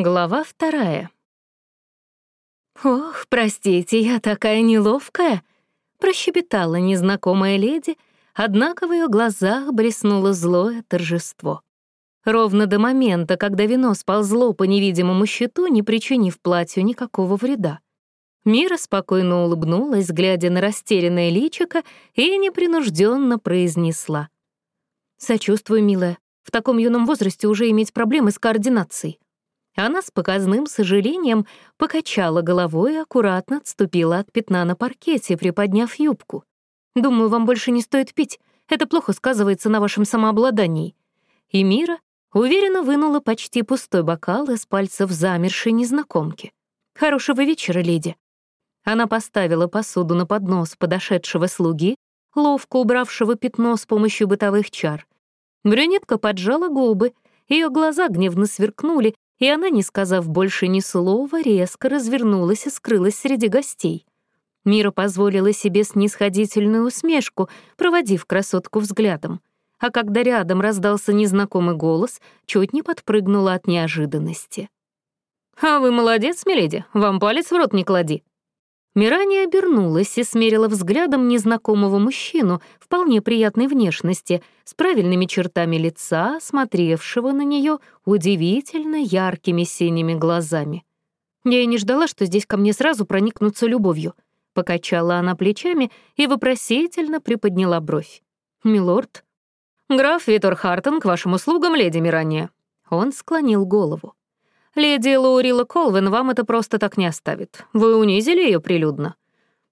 Глава вторая. «Ох, простите, я такая неловкая!» — прощебетала незнакомая леди, однако в ее глазах блеснуло злое торжество. Ровно до момента, когда вино сползло по невидимому щиту, не причинив платью никакого вреда. Мира спокойно улыбнулась, глядя на растерянное личико, и непринужденно произнесла. «Сочувствую, милая. В таком юном возрасте уже иметь проблемы с координацией. Она с показным сожалением покачала головой и аккуратно отступила от пятна на паркете, приподняв юбку. «Думаю, вам больше не стоит пить. Это плохо сказывается на вашем самообладании». И Мира уверенно вынула почти пустой бокал из пальцев замершей незнакомки. «Хорошего вечера, леди». Она поставила посуду на поднос подошедшего слуги, ловко убравшего пятно с помощью бытовых чар. Брюнетка поджала губы, ее глаза гневно сверкнули, и она, не сказав больше ни слова, резко развернулась и скрылась среди гостей. Мира позволила себе снисходительную усмешку, проводив красотку взглядом. А когда рядом раздался незнакомый голос, чуть не подпрыгнула от неожиданности. «А вы молодец, миледи, вам палец в рот не клади», Мирания обернулась и смерила взглядом незнакомого мужчину вполне приятной внешности, с правильными чертами лица, смотревшего на нее удивительно яркими синими глазами. Я и не ждала, что здесь ко мне сразу проникнутся любовью. Покачала она плечами и вопросительно приподняла бровь. «Милорд?» «Граф Витор Хартон к вашим услугам, леди Мирания». Он склонил голову. Леди Лаурила Колвин вам это просто так не оставит. Вы унизили ее прилюдно.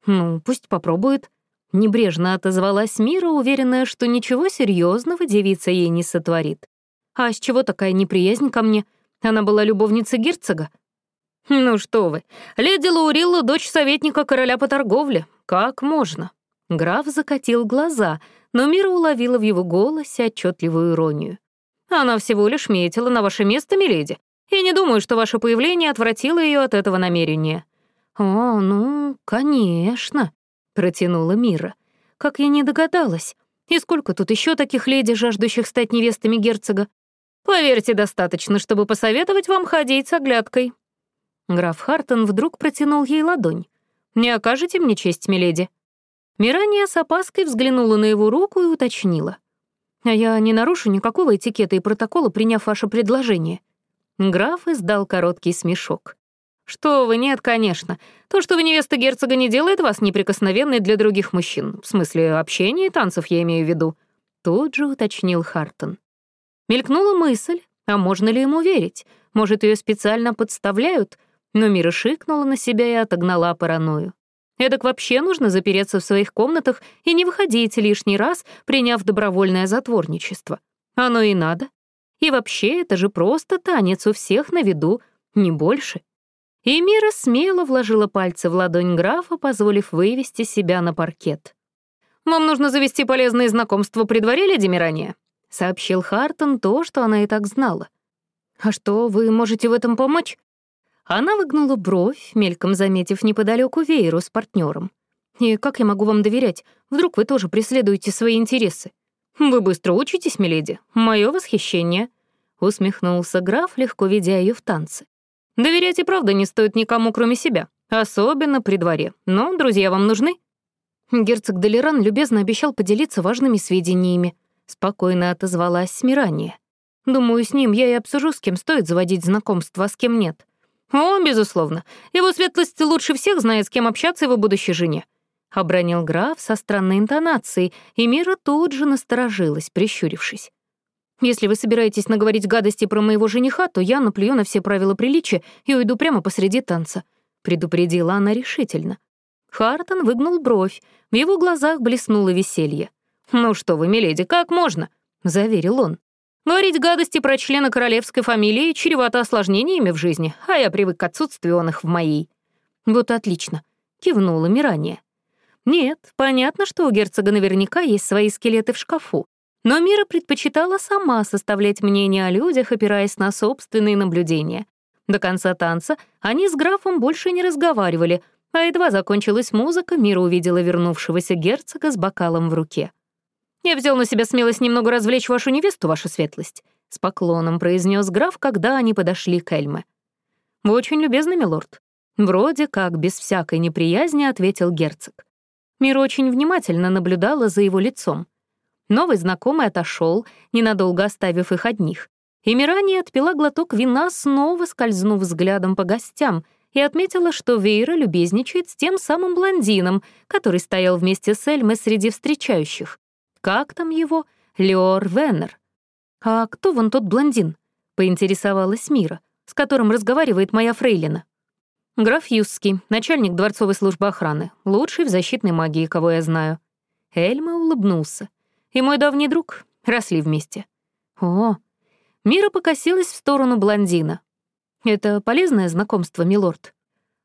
Ну, пусть попробует. Небрежно отозвалась Мира, уверенная, что ничего серьезного девица ей не сотворит. А с чего такая неприязнь ко мне? Она была любовницей герцога. Ну что вы, леди Лаурила — дочь советника короля по торговле. Как можно? Граф закатил глаза, но Мира уловила в его голосе отчетливую иронию. Она всего лишь метила на ваше место, миледи. И не думаю, что ваше появление отвратило ее от этого намерения». «О, ну, конечно», — протянула Мира. «Как я не догадалась. И сколько тут еще таких леди, жаждущих стать невестами герцога? Поверьте, достаточно, чтобы посоветовать вам ходить с оглядкой». Граф Хартон вдруг протянул ей ладонь. «Не окажете мне честь, миледи?» Мирания с опаской взглянула на его руку и уточнила. «А я не нарушу никакого этикета и протокола, приняв ваше предложение. Граф издал короткий смешок. «Что вы, нет, конечно. То, что вы невеста герцога, не делает вас неприкосновенной для других мужчин. В смысле общения и танцев я имею в виду». Тут же уточнил Хартон. Мелькнула мысль, а можно ли ему верить? Может, ее специально подставляют? Но Мира шикнула на себя и отогнала паранойю. Эдак вообще нужно запереться в своих комнатах и не выходить лишний раз, приняв добровольное затворничество. Оно и надо. И вообще, это же просто танец у всех на виду, не больше. И Мира смело вложила пальцы в ладонь графа, позволив вывести себя на паркет. «Вам нужно завести полезные знакомства при дворе, леди Мирания», — сообщил Хартон то, что она и так знала. «А что, вы можете в этом помочь?» Она выгнула бровь, мельком заметив неподалеку вееру с партнером. «И как я могу вам доверять? Вдруг вы тоже преследуете свои интересы?» «Вы быстро учитесь, миледи. Мое восхищение», — усмехнулся граф, легко ведя ее в танцы. «Доверять и правда не стоит никому, кроме себя, особенно при дворе. Но друзья вам нужны?» Герцог Делеран любезно обещал поделиться важными сведениями. Спокойно отозвалась Смирание. «Думаю, с ним я и обсужу, с кем стоит заводить знакомство, а с кем нет». «О, безусловно. Его светлость лучше всех знает, с кем общаться его будущей жене. — обронил граф со странной интонацией, и Мира тут же насторожилась, прищурившись. «Если вы собираетесь наговорить гадости про моего жениха, то я наплюю на все правила приличия и уйду прямо посреди танца», — предупредила она решительно. Хартон выгнул бровь, в его глазах блеснуло веселье. «Ну что вы, миледи, как можно?» — заверил он. «Говорить гадости про члена королевской фамилии чревато осложнениями в жизни, а я привык к отсутствию он их в моей». «Вот отлично», — кивнула Мирания. Нет, понятно, что у герцога наверняка есть свои скелеты в шкафу, но Мира предпочитала сама составлять мнение о людях, опираясь на собственные наблюдения. До конца танца они с графом больше не разговаривали, а едва закончилась музыка, Мира увидела вернувшегося герцога с бокалом в руке. «Я взял на себя смелость немного развлечь вашу невесту, ваша светлость», — с поклоном произнес граф, когда они подошли к Эльме. «Вы очень любезны, милорд». Вроде как без всякой неприязни ответил герцог. Мира очень внимательно наблюдала за его лицом. Новый знакомый отошел, ненадолго оставив их одних. И Мирания отпила глоток вина, снова скользнув взглядом по гостям, и отметила, что Вейра любезничает с тем самым блондином, который стоял вместе с Эльмой среди встречающих. Как там его? Леор Веннер. «А кто вон тот блондин?» — поинтересовалась Мира, с которым разговаривает моя фрейлина. Граф Юсский, начальник дворцовой службы охраны, лучший в защитной магии, кого я знаю. Эльма улыбнулся. И мой давний друг росли вместе. О, Мира покосилась в сторону блондина. Это полезное знакомство, милорд.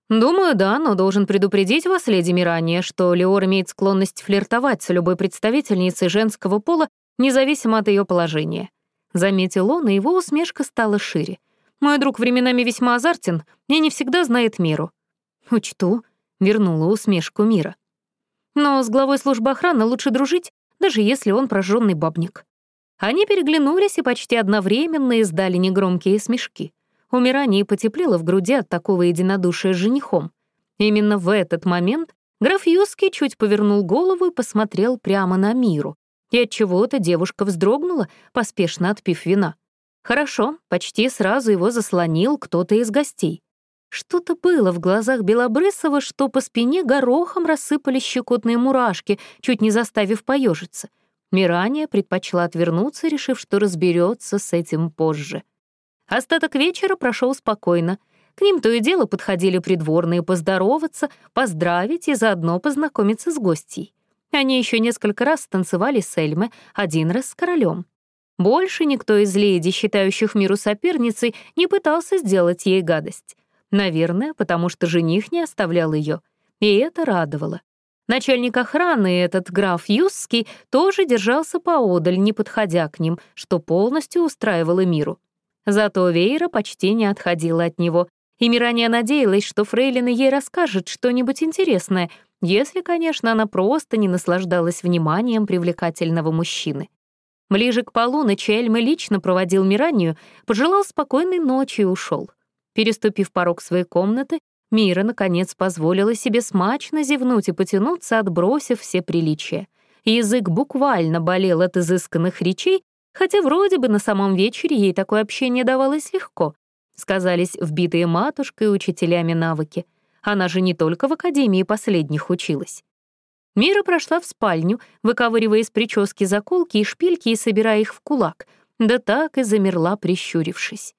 Думаю, да, но должен предупредить вас, леди Мирания, что Леор имеет склонность флиртовать с любой представительницей женского пола, независимо от ее положения. Заметил он, и его усмешка стала шире — мой друг временами весьма азартен и не всегда знает меру». «Учту», — вернула усмешку Мира. «Но с главой службы охраны лучше дружить, даже если он прожженный бабник». Они переглянулись и почти одновременно издали негромкие смешки. У Мирании потеплело в груди от такого единодушия с женихом. Именно в этот момент граф Юский чуть повернул голову и посмотрел прямо на Миру. И от чего то девушка вздрогнула, поспешно отпив вина. Хорошо, почти сразу его заслонил кто-то из гостей. Что-то было в глазах Белобрысова, что по спине горохом рассыпались щекотные мурашки, чуть не заставив поежиться. Мирания предпочла отвернуться, решив, что разберется с этим позже. Остаток вечера прошел спокойно. К ним то и дело подходили придворные поздороваться, поздравить и заодно познакомиться с гостьей. Они еще несколько раз танцевали с Эльме, один раз с королем. Больше никто из леди, считающих миру соперницей, не пытался сделать ей гадость. Наверное, потому что жених не оставлял ее. И это радовало. Начальник охраны, этот граф Юсский, тоже держался поодаль, не подходя к ним, что полностью устраивало миру. Зато Вейра почти не отходила от него, и Мирания надеялась, что Фрейлина ей расскажет что-нибудь интересное, если, конечно, она просто не наслаждалась вниманием привлекательного мужчины. Ближе к полуночи Эльма лично проводил Миранию, пожелал спокойной ночи и ушел. Переступив порог своей комнаты, Мира, наконец, позволила себе смачно зевнуть и потянуться, отбросив все приличия. Язык буквально болел от изысканных речей, хотя вроде бы на самом вечере ей такое общение давалось легко. Сказались вбитые матушкой и учителями навыки. Она же не только в академии последних училась. Мира прошла в спальню, выковыривая из прически заколки и шпильки и собирая их в кулак, да так и замерла, прищурившись.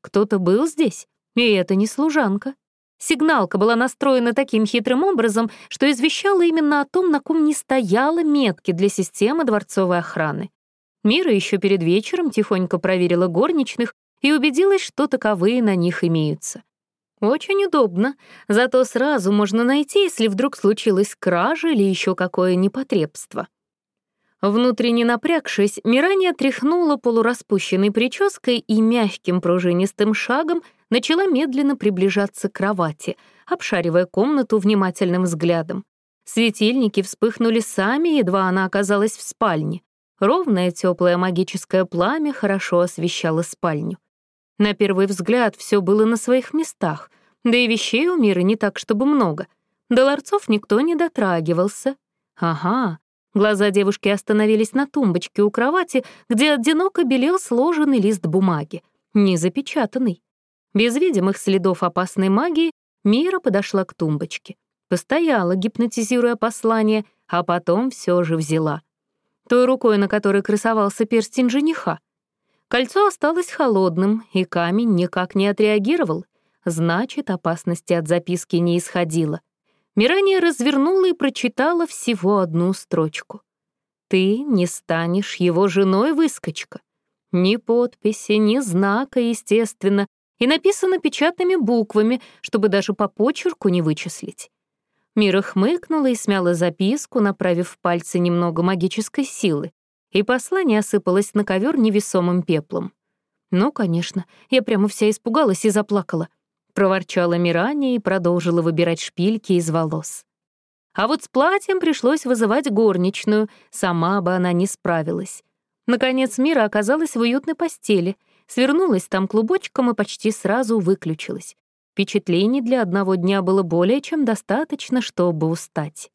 Кто-то был здесь, и это не служанка. Сигналка была настроена таким хитрым образом, что извещала именно о том, на ком не стояла метки для системы дворцовой охраны. Мира еще перед вечером тихонько проверила горничных и убедилась, что таковые на них имеются. Очень удобно, зато сразу можно найти, если вдруг случилась кража или еще какое непотребство. Внутренне напрягшись, Мирания тряхнула полураспущенной прической и мягким пружинистым шагом начала медленно приближаться к кровати, обшаривая комнату внимательным взглядом. Светильники вспыхнули сами, едва она оказалась в спальне. Ровное теплое магическое пламя хорошо освещало спальню. На первый взгляд все было на своих местах, да и вещей у мира не так, чтобы много. До ларцов никто не дотрагивался. Ага, глаза девушки остановились на тумбочке у кровати, где одиноко белел сложенный лист бумаги, не запечатанный. Без видимых следов опасной магии Мира подошла к тумбочке. Постояла, гипнотизируя послание, а потом все же взяла. Той рукой, на которой красовался перстень жениха. Кольцо осталось холодным, и камень никак не отреагировал. Значит, опасности от записки не исходило. Мирания развернула и прочитала всего одну строчку. «Ты не станешь его женой, выскочка». Ни подписи, ни знака, естественно, и написано печатными буквами, чтобы даже по почерку не вычислить. Мира хмыкнула и смяла записку, направив пальцы немного магической силы и послание осыпалось на ковер невесомым пеплом. «Ну, конечно, я прямо вся испугалась и заплакала», — проворчала Мирания и продолжила выбирать шпильки из волос. А вот с платьем пришлось вызывать горничную, сама бы она не справилась. Наконец Мира оказалась в уютной постели, свернулась там клубочком и почти сразу выключилась. Впечатлений для одного дня было более чем достаточно, чтобы устать.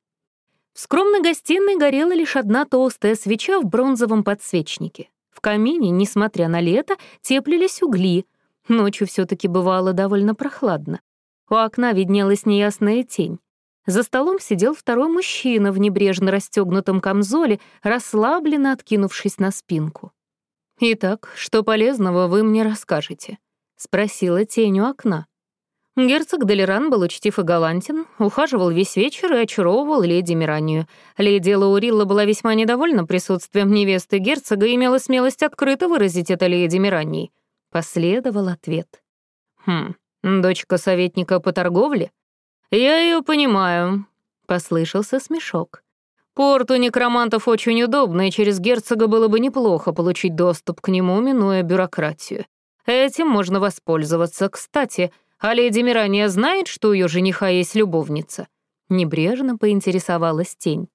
В скромной гостиной горела лишь одна толстая свеча в бронзовом подсвечнике. В камине, несмотря на лето, теплились угли. Ночью все таки бывало довольно прохладно. У окна виднелась неясная тень. За столом сидел второй мужчина в небрежно расстегнутом камзоле, расслабленно откинувшись на спинку. «Итак, что полезного вы мне расскажете?» — спросила тень у окна. Герцог Делеран был учтив и галантен, ухаживал весь вечер и очаровывал леди Миранию. Леди Лаурилла была весьма недовольна присутствием невесты герцога и имела смелость открыто выразить это леди Мирании. Последовал ответ. «Хм, дочка советника по торговле? Я ее понимаю», — послышался смешок. «Порт у некромантов очень удобный, и через герцога было бы неплохо получить доступ к нему, минуя бюрократию. Этим можно воспользоваться. Кстати, — а леди Мирания знает, что у ее жениха есть любовница?» Небрежно поинтересовалась тень.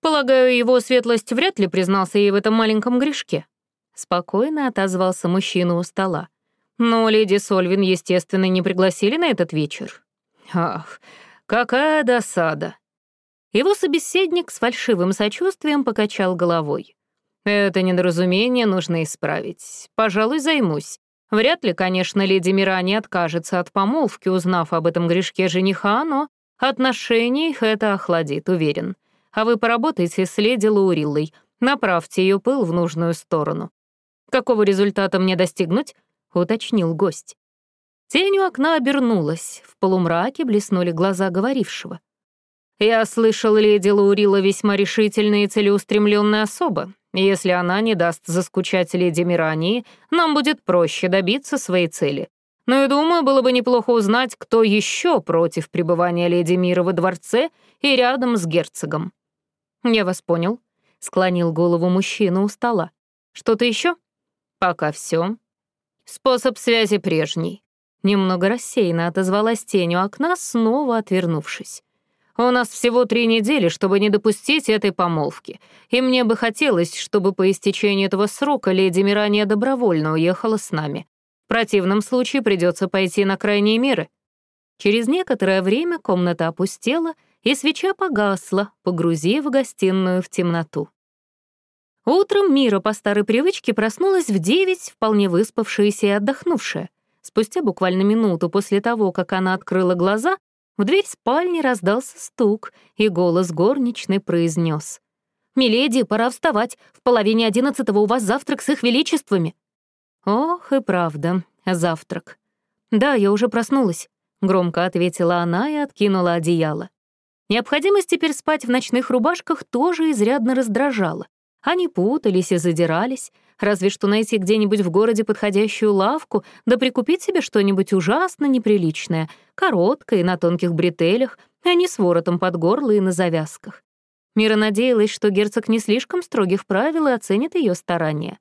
«Полагаю, его светлость вряд ли признался ей в этом маленьком грешке». Спокойно отозвался мужчина у стола. «Но леди Сольвин, естественно, не пригласили на этот вечер». «Ах, какая досада!» Его собеседник с фальшивым сочувствием покачал головой. «Это недоразумение нужно исправить. Пожалуй, займусь. Вряд ли, конечно, леди Мира не откажется от помолвки, узнав об этом грешке жениха, но отношения их это охладит, уверен. А вы поработайте с леди Лауриллой, направьте ее пыл в нужную сторону. Какого результата мне достигнуть? уточнил гость. Тень у окна обернулась, в полумраке блеснули глаза говорившего. «Я слышал, леди Лаурила весьма решительная и целеустремленная особа. Если она не даст заскучать леди Мирании, нам будет проще добиться своей цели. Но я думаю, было бы неплохо узнать, кто еще против пребывания леди Мира во дворце и рядом с герцогом». «Я вас понял», — склонил голову мужчина у стола. «Что-то еще? «Пока все. Способ связи прежний». Немного рассеянно отозвалась тень у окна, снова отвернувшись. У нас всего три недели, чтобы не допустить этой помолвки, и мне бы хотелось, чтобы по истечении этого срока леди Мирания добровольно уехала с нами. В противном случае придется пойти на крайние меры». Через некоторое время комната опустела, и свеча погасла, погрузив гостиную в темноту. Утром Мира по старой привычке проснулась в девять, вполне выспавшаяся и отдохнувшая. Спустя буквально минуту после того, как она открыла глаза, в дверь спальни раздался стук, и голос горничной произнес: «Миледи, пора вставать. В половине одиннадцатого у вас завтрак с их величествами». «Ох, и правда, завтрак». «Да, я уже проснулась», — громко ответила она и откинула одеяло. Необходимость теперь спать в ночных рубашках тоже изрядно раздражала. Они путались и задирались, разве что найти где-нибудь в городе подходящую лавку, да прикупить себе что-нибудь ужасно неприличное, короткое и на тонких бретелях, а не с воротом под горло и на завязках. Мира надеялась, что герцог не слишком строгих правил и оценит ее старания.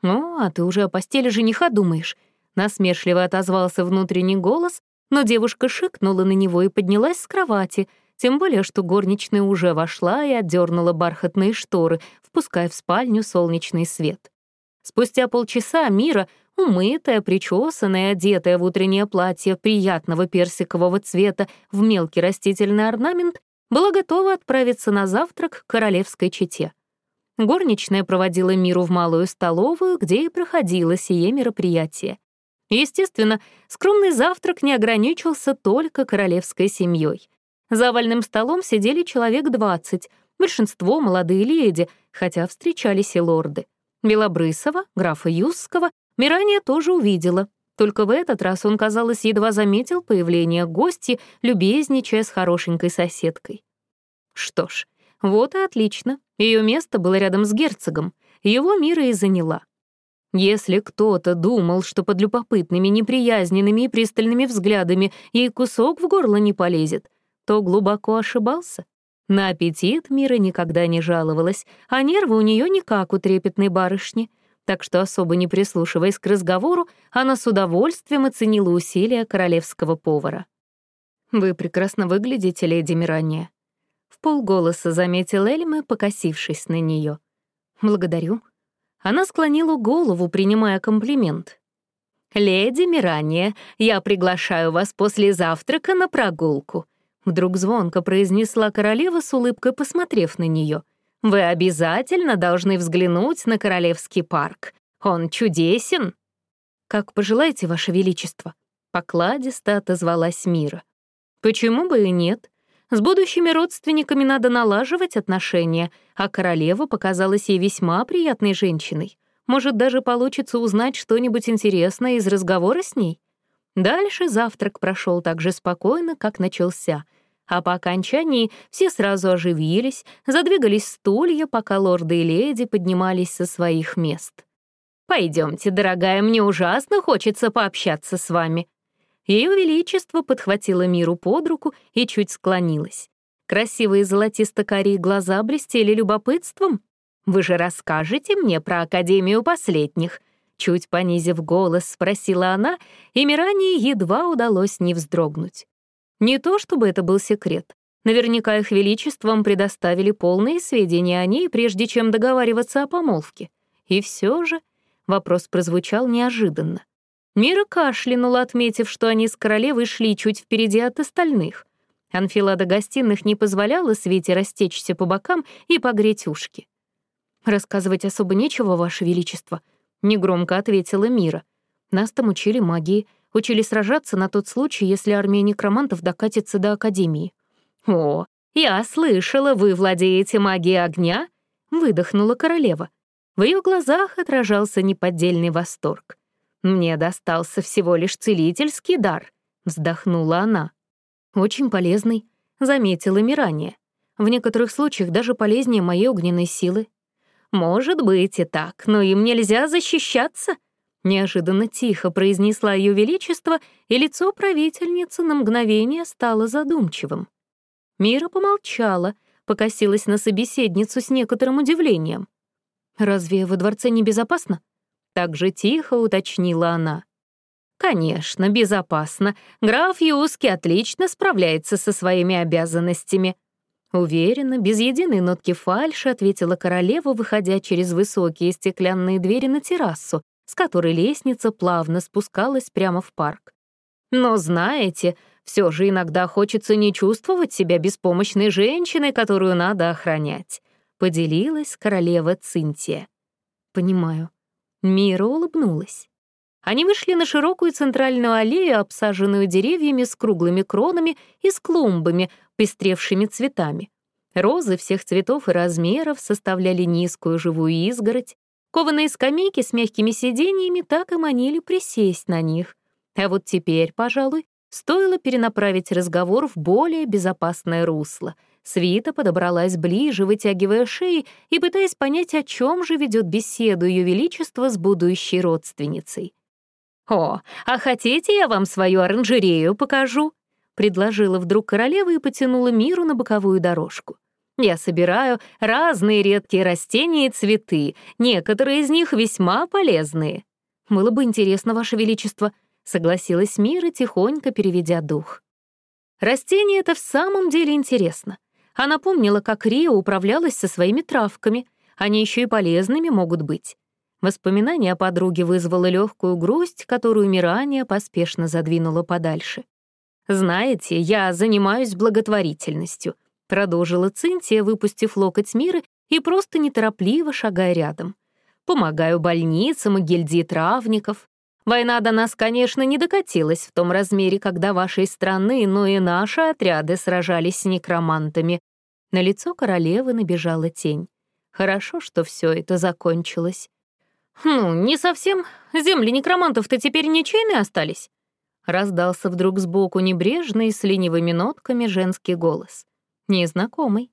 «Ну, а ты уже о постели жениха думаешь?» Насмешливо отозвался внутренний голос, но девушка шикнула на него и поднялась с кровати — тем более, что горничная уже вошла и отдернула бархатные шторы, впуская в спальню солнечный свет. Спустя полчаса Мира, умытая, причесанная, одетая в утреннее платье приятного персикового цвета в мелкий растительный орнамент, была готова отправиться на завтрак к королевской чете. Горничная проводила Миру в малую столовую, где и проходило сие мероприятие. Естественно, скромный завтрак не ограничился только королевской семьей. За овальным столом сидели человек двадцать, большинство — молодые леди, хотя встречались и лорды. Белобрысова, графа Юсского, Мирания тоже увидела. Только в этот раз он, казалось, едва заметил появление гости, любезничая с хорошенькой соседкой. Что ж, вот и отлично. Ее место было рядом с герцогом. Его Мира и заняла. Если кто-то думал, что под любопытными, неприязненными и пристальными взглядами ей кусок в горло не полезет, то глубоко ошибался. На аппетит Мира никогда не жаловалась, а нервы у нее не как у трепетной барышни. Так что, особо не прислушиваясь к разговору, она с удовольствием оценила усилия королевского повара. «Вы прекрасно выглядите, леди Мирания», — в полголоса заметил Эльме, покосившись на нее. «Благодарю». Она склонила голову, принимая комплимент. «Леди Мирания, я приглашаю вас после завтрака на прогулку», вдруг звонко произнесла королева с улыбкой, посмотрев на нее. «Вы обязательно должны взглянуть на Королевский парк. Он чудесен». «Как пожелаете, Ваше Величество», — покладисто отозвалась Мира. «Почему бы и нет? С будущими родственниками надо налаживать отношения, а королева показалась ей весьма приятной женщиной. Может, даже получится узнать что-нибудь интересное из разговора с ней? Дальше завтрак прошел так же спокойно, как начался. А по окончании все сразу оживились, задвигались стулья, пока лорды и леди поднимались со своих мест. Пойдемте, дорогая, мне ужасно хочется пообщаться с вами», ее Величество подхватило Миру под руку и чуть склонилась. Красивые золотисто-карие глаза блестели любопытством. «Вы же расскажете мне про Академию последних?» Чуть понизив голос, спросила она, и Миране едва удалось не вздрогнуть. Не то чтобы это был секрет. Наверняка их величеством предоставили полные сведения о ней, прежде чем договариваться о помолвке. И все же вопрос прозвучал неожиданно. Мира кашлянула, отметив, что они с королевой шли чуть впереди от остальных. Анфилада гостиных не позволяла Свете растечься по бокам и погреть ушки. «Рассказывать особо нечего, Ваше Величество», — негромко ответила Мира. «Нас там учили магии, учили сражаться на тот случай, если армия некромантов докатится до Академии». «О, я слышала, вы владеете магией огня?» — выдохнула королева. В ее глазах отражался неподдельный восторг. «Мне достался всего лишь целительский дар», — вздохнула она. «Очень полезный», — заметила Мирания. «В некоторых случаях даже полезнее моей огненной силы». «Может быть и так, но им нельзя защищаться», — неожиданно тихо произнесла Ее Величество, и лицо правительницы на мгновение стало задумчивым. Мира помолчала, покосилась на собеседницу с некоторым удивлением. «Разве во дворце небезопасно?» Так же тихо уточнила она. «Конечно, безопасно. Граф Юски отлично справляется со своими обязанностями». Уверенно, без единой нотки фальши ответила королева, выходя через высокие стеклянные двери на террасу, с которой лестница плавно спускалась прямо в парк. «Но знаете, все же иногда хочется не чувствовать себя беспомощной женщиной, которую надо охранять», — поделилась королева Цинтия. «Понимаю», Мира улыбнулась. Они вышли на широкую центральную аллею, обсаженную деревьями с круглыми кронами и с клумбами, пестревшими цветами. Розы всех цветов и размеров составляли низкую живую изгородь. Кованые скамейки с мягкими сиденьями так и манили присесть на них. А вот теперь, пожалуй, стоило перенаправить разговор в более безопасное русло — Свита подобралась ближе, вытягивая шеи и пытаясь понять, о чем же ведет беседу Ее Величество с будущей родственницей. «О, а хотите, я вам свою оранжерею покажу?» — предложила вдруг королева и потянула миру на боковую дорожку. «Я собираю разные редкие растения и цветы, некоторые из них весьма полезные». «Было бы интересно, Ваше Величество», — согласилась Мира, тихонько переведя дух. Растение это в самом деле интересно. Она помнила, как Рио управлялась со своими травками. Они еще и полезными могут быть. Воспоминание о подруге вызвало легкую грусть, которую Мирания поспешно задвинула подальше. «Знаете, я занимаюсь благотворительностью», — продолжила Цинтия, выпустив локоть Миры и просто неторопливо шагая рядом. «Помогаю больницам и гильдии травников. Война до нас, конечно, не докатилась в том размере, когда вашей страны, но и наши отряды сражались с некромантами. На лицо королевы набежала тень. Хорошо, что все это закончилось. «Ну, не совсем. Земли некромантов-то теперь ничейные остались?» Раздался вдруг сбоку небрежный с ленивыми нотками женский голос. Незнакомый.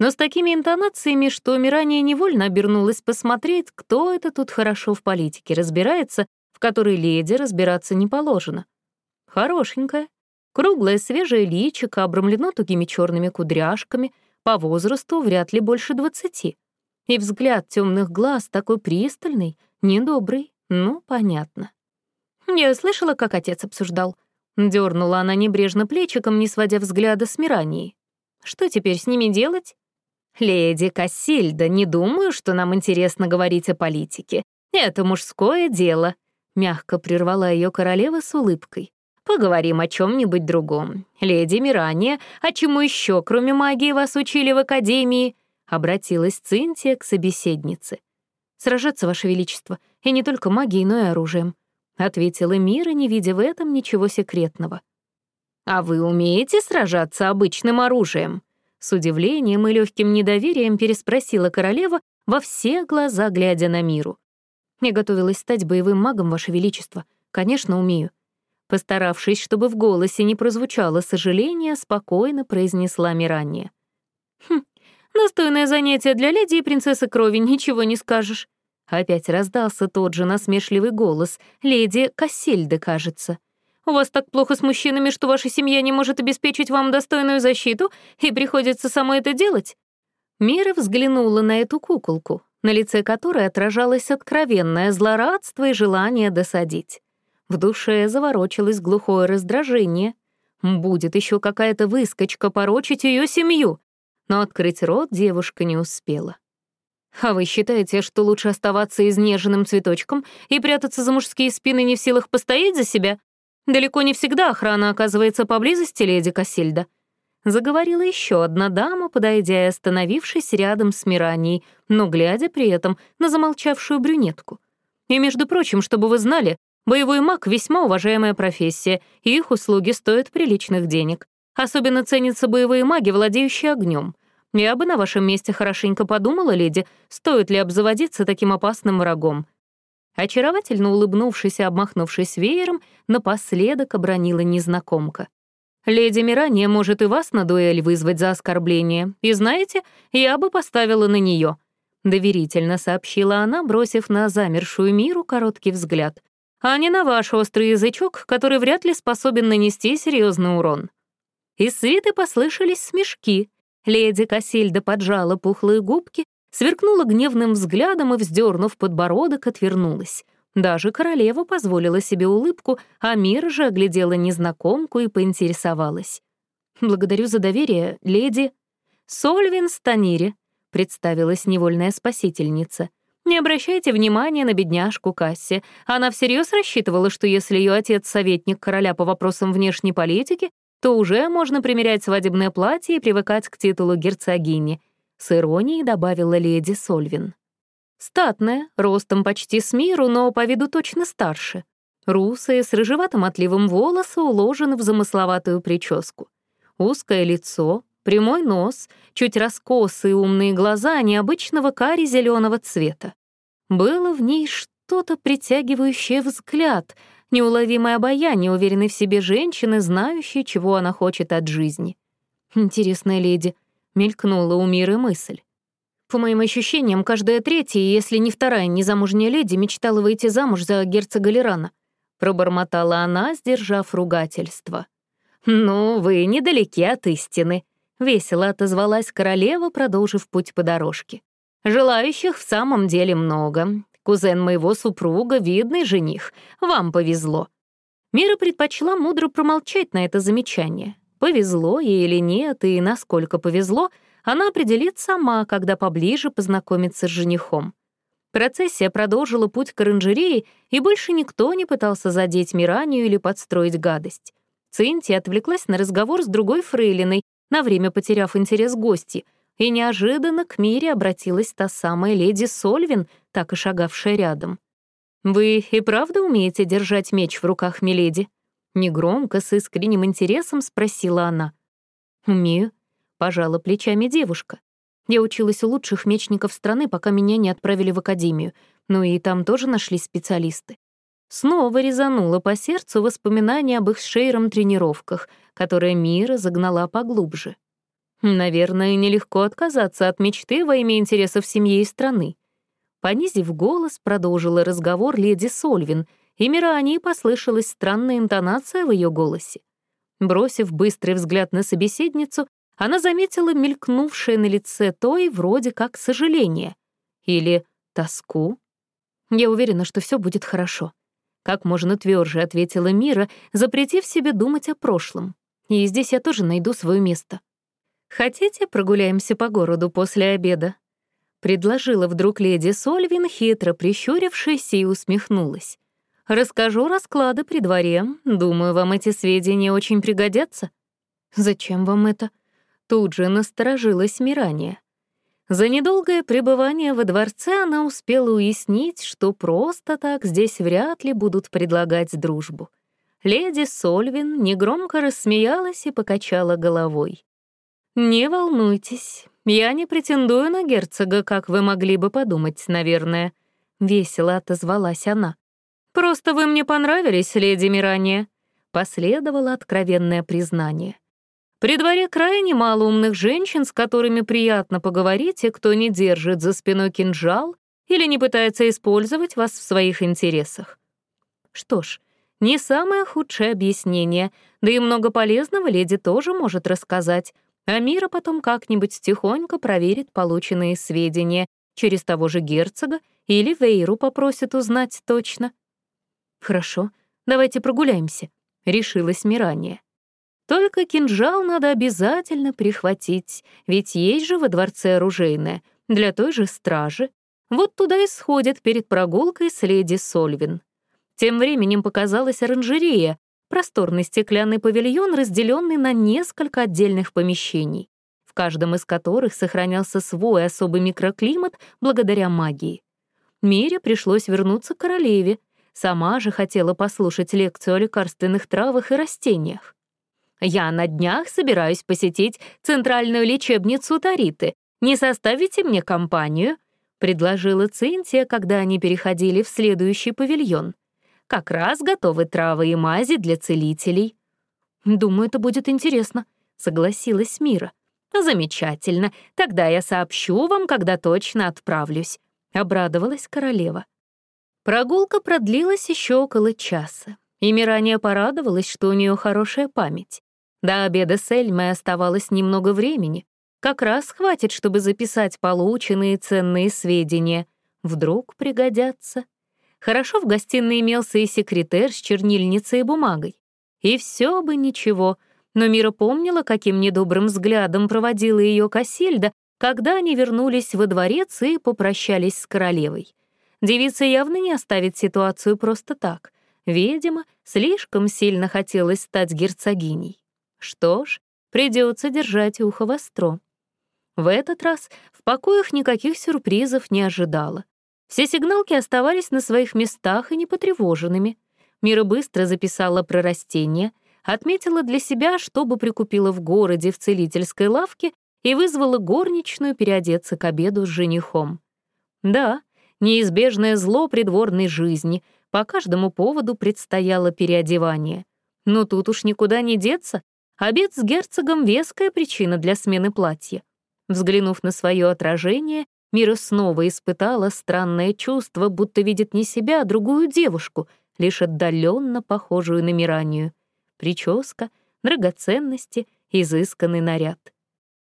Но с такими интонациями, что Мирания невольно обернулась посмотреть, кто это тут хорошо в политике разбирается которой леди разбираться не положено. Хорошенькая, круглое свежее личико обрамлено тугими черными кудряшками, по возрасту вряд ли больше двадцати. И взгляд темных глаз такой пристальный, недобрый, ну, понятно. Я слышала, как отец обсуждал. Дернула она небрежно плечиком, не сводя взгляда с Миранией. Что теперь с ними делать? «Леди Кассильда, не думаю, что нам интересно говорить о политике. Это мужское дело», Мягко прервала ее королева с улыбкой. «Поговорим о чем нибудь другом. Леди Мирания, а чему еще, кроме магии, вас учили в Академии?» Обратилась Цинтия к собеседнице. «Сражаться, Ваше Величество, и не только магией, но и оружием», ответила Мира, не видя в этом ничего секретного. «А вы умеете сражаться обычным оружием?» С удивлением и легким недоверием переспросила королева, во все глаза глядя на Миру. «Я готовилась стать боевым магом, Ваше Величество. Конечно, умею». Постаравшись, чтобы в голосе не прозвучало сожаление, спокойно произнесла Миранья. «Хм, достойное занятие для леди и принцессы крови, ничего не скажешь». Опять раздался тот же насмешливый голос, леди Кассельда, кажется. У вас так плохо с мужчинами, что ваша семья не может обеспечить вам достойную защиту, и приходится самой это делать?» Мира взглянула на эту куколку, на лице которой отражалось откровенное злорадство и желание досадить. В душе заворочилось глухое раздражение. Будет еще какая-то выскочка порочить ее семью, но открыть рот девушка не успела. «А вы считаете, что лучше оставаться изнеженным цветочком и прятаться за мужские спины не в силах постоять за себя?» Далеко не всегда охрана оказывается поблизости, леди Кассельда. Заговорила еще одна дама, подойдя и остановившись рядом с Миранией, но глядя при этом на замолчавшую брюнетку. И, между прочим, чтобы вы знали, боевой маг — весьма уважаемая профессия, и их услуги стоят приличных денег. Особенно ценятся боевые маги, владеющие огнем. Я бы на вашем месте хорошенько подумала, леди, стоит ли обзаводиться таким опасным врагом. Очаровательно улыбнувшись и обмахнувшись веером, напоследок обронила незнакомка. «Леди Мирания может и вас на дуэль вызвать за оскорбление, и знаете, я бы поставила на нее», — доверительно сообщила она, бросив на замершую миру короткий взгляд, «а не на ваш острый язычок, который вряд ли способен нанести серьезный урон». Из свиты послышались смешки. Леди Кассельда поджала пухлые губки сверкнула гневным взглядом и, вздернув подбородок, отвернулась. Даже королева позволила себе улыбку, а Мира же оглядела незнакомку и поинтересовалась. «Благодарю за доверие, леди». «Сольвин Станири», — представилась невольная спасительница. «Не обращайте внимания на бедняжку Касси. Она всерьез рассчитывала, что если ее отец — советник короля по вопросам внешней политики, то уже можно примерять свадебное платье и привыкать к титулу герцогини. С иронией добавила леди Сольвин. Статная, ростом почти с миру, но по виду точно старше. Русые, с рыжеватым отливом волосы уложены в замысловатую прическу. Узкое лицо, прямой нос, чуть раскосые умные глаза необычного кари зеленого цвета. Было в ней что-то притягивающее взгляд, неуловимое обаяние уверенной в себе женщины, знающей, чего она хочет от жизни. Интересная леди, мелькнула у Миры мысль. По моим ощущениям, каждая третья, если не вторая незамужняя леди, мечтала выйти замуж за герцога Лерана. Пробормотала она, сдержав ругательство. «Ну, вы недалеки от истины», — весело отозвалась королева, продолжив путь по дорожке. «Желающих в самом деле много. Кузен моего супруга — видный жених. Вам повезло». Мира предпочла мудро промолчать на это замечание. Повезло ей или нет, и насколько повезло, она определит сама, когда поближе познакомится с женихом. Процессия продолжила путь к оранжерее, и больше никто не пытался задеть Миранию или подстроить гадость. Цинтия отвлеклась на разговор с другой фрейлиной, на время потеряв интерес гости, и неожиданно к Мире обратилась та самая леди Сольвин, так и шагавшая рядом. «Вы и правда умеете держать меч в руках, миледи?» Негромко, с искренним интересом спросила она. «Умею», — пожала плечами девушка. «Я училась у лучших мечников страны, пока меня не отправили в академию. Ну и там тоже нашлись специалисты». Снова резануло по сердцу воспоминания об их с Шейром тренировках, которые Мира загнала поглубже. Наверное, нелегко отказаться от мечты во имя интересов семьи и страны. Понизив голос, продолжила разговор леди Сольвин — и Мирании послышалась странная интонация в ее голосе. Бросив быстрый взгляд на собеседницу, она заметила мелькнувшее на лице той вроде как сожаление или тоску. «Я уверена, что все будет хорошо», — как можно тверже ответила Мира, запретив себе думать о прошлом. «И здесь я тоже найду свое место». «Хотите, прогуляемся по городу после обеда?» — предложила вдруг леди Сольвин, хитро прищурившись и усмехнулась. Расскажу расклады при дворе. Думаю, вам эти сведения очень пригодятся». «Зачем вам это?» Тут же насторожилась Мирания. За недолгое пребывание во дворце она успела уяснить, что просто так здесь вряд ли будут предлагать дружбу. Леди Сольвин негромко рассмеялась и покачала головой. «Не волнуйтесь, я не претендую на герцога, как вы могли бы подумать, наверное», — весело отозвалась она. «Просто вы мне понравились, леди Мирания», — последовало откровенное признание. При дворе крайне мало умных женщин, с которыми приятно поговорить, и кто не держит за спиной кинжал или не пытается использовать вас в своих интересах. Что ж, не самое худшее объяснение, да и много полезного леди тоже может рассказать, а Мира потом как-нибудь тихонько проверит полученные сведения через того же герцога или Вейру попросит узнать точно. «Хорошо, давайте прогуляемся», — решилась Мирания. Только кинжал надо обязательно прихватить, ведь есть же во дворце оружейное, для той же стражи. Вот туда и сходят перед прогулкой с леди Сольвин. Тем временем показалась оранжерея, просторный стеклянный павильон, разделенный на несколько отдельных помещений, в каждом из которых сохранялся свой особый микроклимат благодаря магии. Мире пришлось вернуться к королеве, сама же хотела послушать лекцию о лекарственных травах и растениях. Я на днях собираюсь посетить центральную лечебницу Тариты. Не составите мне компанию?» — предложила Цинтия, когда они переходили в следующий павильон. «Как раз готовы травы и мази для целителей». «Думаю, это будет интересно», — согласилась Мира. «Замечательно. Тогда я сообщу вам, когда точно отправлюсь», — обрадовалась королева. Прогулка продлилась еще около часа, и Мирания порадовалась, что у нее хорошая память. До обеда с Эльмой оставалось немного времени. Как раз хватит, чтобы записать полученные ценные сведения. Вдруг пригодятся. Хорошо в гостиной имелся и секретарь с чернильницей и бумагой. И все бы ничего, но Мира помнила, каким недобрым взглядом проводила ее Кассильда, когда они вернулись во дворец и попрощались с королевой. Девица явно не оставит ситуацию просто так. Видимо, слишком сильно хотелось стать герцогиней. Что ж, придется держать ухо востро. В этот раз в покоях никаких сюрпризов не ожидала. Все сигналки оставались на своих местах и непотревоженными. Мира быстро записала про растения, отметила для себя, что бы прикупила в городе в целительской лавке и вызвала горничную переодеться к обеду с женихом. Да, неизбежное зло придворной жизни, по каждому поводу предстояло переодевание. Но тут уж никуда не деться, Обед с герцогом — веская причина для смены платья. Взглянув на свое отражение, Мира снова испытала странное чувство, будто видит не себя, а другую девушку, лишь отдаленно похожую на Миранию. Прическа, драгоценности, изысканный наряд.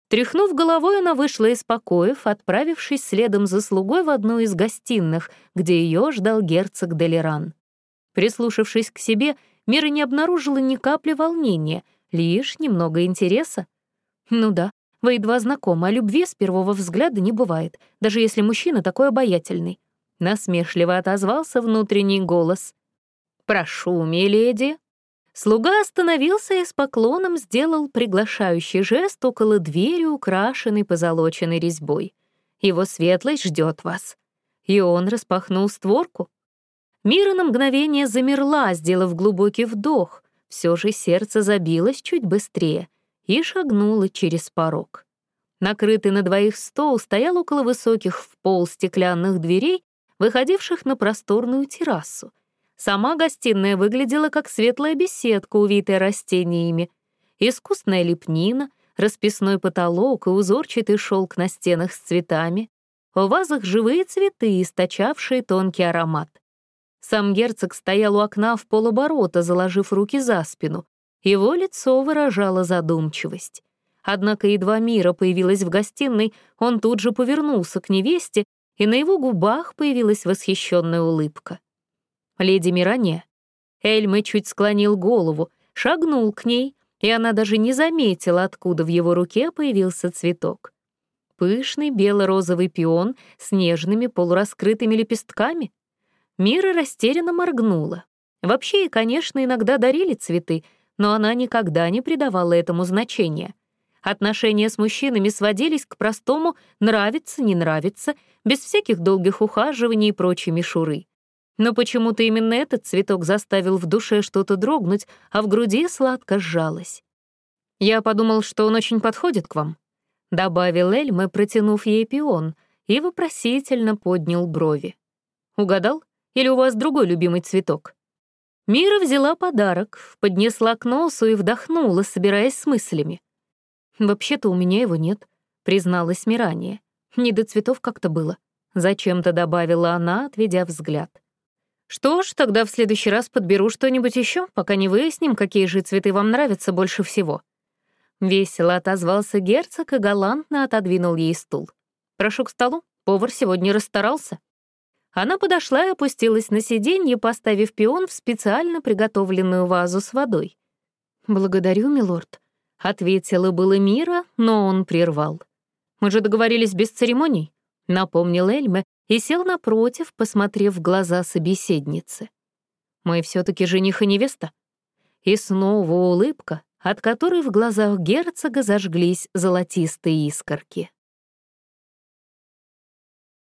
Тряхнув головой, она вышла из покоев, отправившись следом за слугой в одну из гостиных, где ее ждал герцог Делеран. Прислушавшись к себе, Мира не обнаружила ни капли волнения — Лишь немного интереса. Ну да, вы едва знакомы, а любви с первого взгляда не бывает, даже если мужчина такой обаятельный. Насмешливо отозвался внутренний голос. «Прошу, миледи». Слуга остановился и с поклоном сделал приглашающий жест около двери, украшенной позолоченной резьбой. Его светлость ждет вас. И он распахнул створку. Мира на мгновение замерла, сделав глубокий вдох, все же сердце забилось чуть быстрее и шагнуло через порог. Накрытый на двоих стол стоял около высоких в пол стеклянных дверей, выходивших на просторную террасу. Сама гостиная выглядела как светлая беседка, увитая растениями. Искусная лепнина, расписной потолок и узорчатый шелк на стенах с цветами. В вазах живые цветы, источавшие тонкий аромат. Сам герцог стоял у окна в полоборота, заложив руки за спину. Его лицо выражало задумчивость. Однако едва Мира появилась в гостиной, он тут же повернулся к невесте, и на его губах появилась восхищенная улыбка. «Леди Миране». Эльмы чуть склонил голову, шагнул к ней, и она даже не заметила, откуда в его руке появился цветок. Пышный бело-розовый пион с нежными полураскрытыми лепестками — Мира растерянно моргнула. Вообще, ей, конечно, иногда дарили цветы, но она никогда не придавала этому значения. Отношения с мужчинами сводились к простому «нравится, не нравится», без всяких долгих ухаживаний и прочей мишуры. Но почему-то именно этот цветок заставил в душе что-то дрогнуть, а в груди сладко сжалось. «Я подумал, что он очень подходит к вам», — добавил Эльме, протянув ей пион, и вопросительно поднял брови. «Угадал? Или у вас другой любимый цветок?» Мира взяла подарок, поднесла к носу и вдохнула, собираясь с мыслями. «Вообще-то у меня его нет», — призналась Мирания. «Не до цветов как-то было». Зачем-то добавила она, отведя взгляд. «Что ж, тогда в следующий раз подберу что-нибудь еще, пока не выясним, какие же цветы вам нравятся больше всего». Весело отозвался герцог и галантно отодвинул ей стул. «Прошу к столу, повар сегодня расстарался». Она подошла и опустилась на сиденье, поставив пион в специально приготовленную вазу с водой. «Благодарю, милорд», — ответила было Мира, но он прервал. «Мы же договорились без церемоний», — напомнил Эльме и сел напротив, посмотрев в глаза собеседницы. «Мы все таки жених и невеста?» И снова улыбка, от которой в глазах герцога зажглись золотистые искорки.